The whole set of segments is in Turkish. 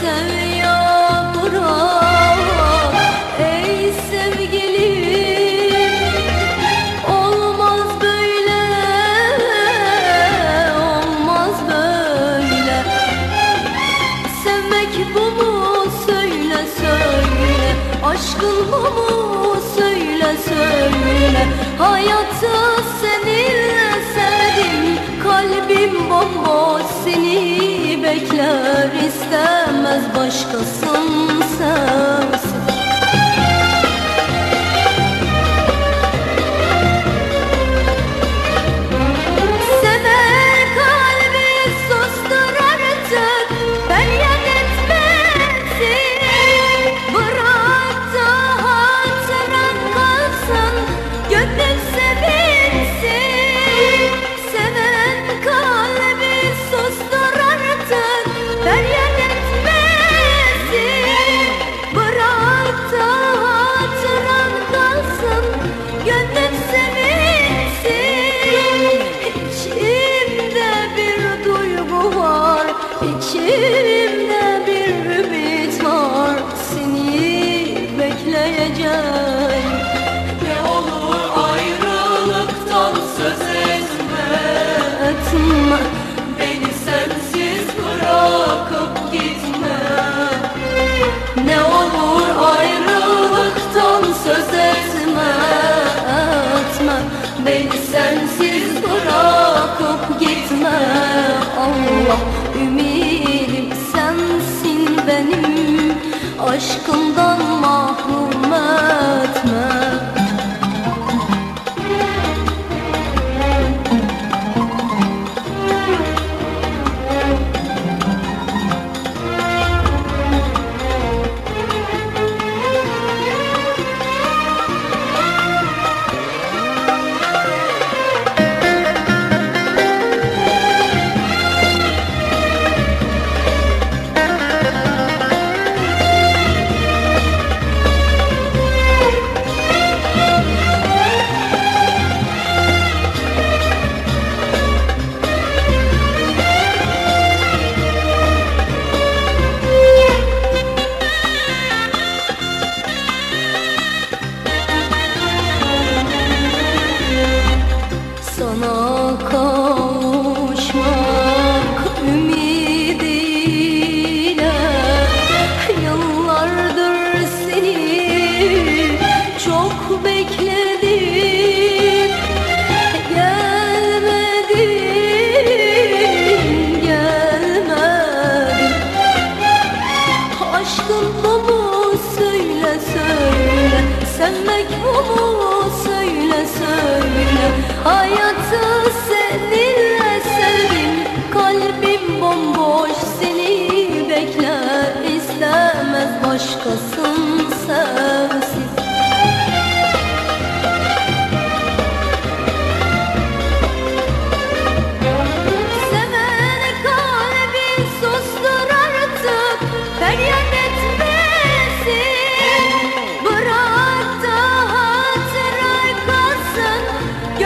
sevya durar Ey sevgilim Olmaz böyle Olmaz böyle. Sevmek bu mu söyle söyle. Aşkın bu mu söyle söyle. Hayatı sev Kalbim bomboş seni bekler istemez başkasın. Beni sensiz bırakıp gitme. Ne olur ayrılıktan söz etme Beni sensiz bırakıp gitme. Allah ümidim sensin benim Aşkından mahrum.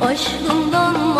Aşkından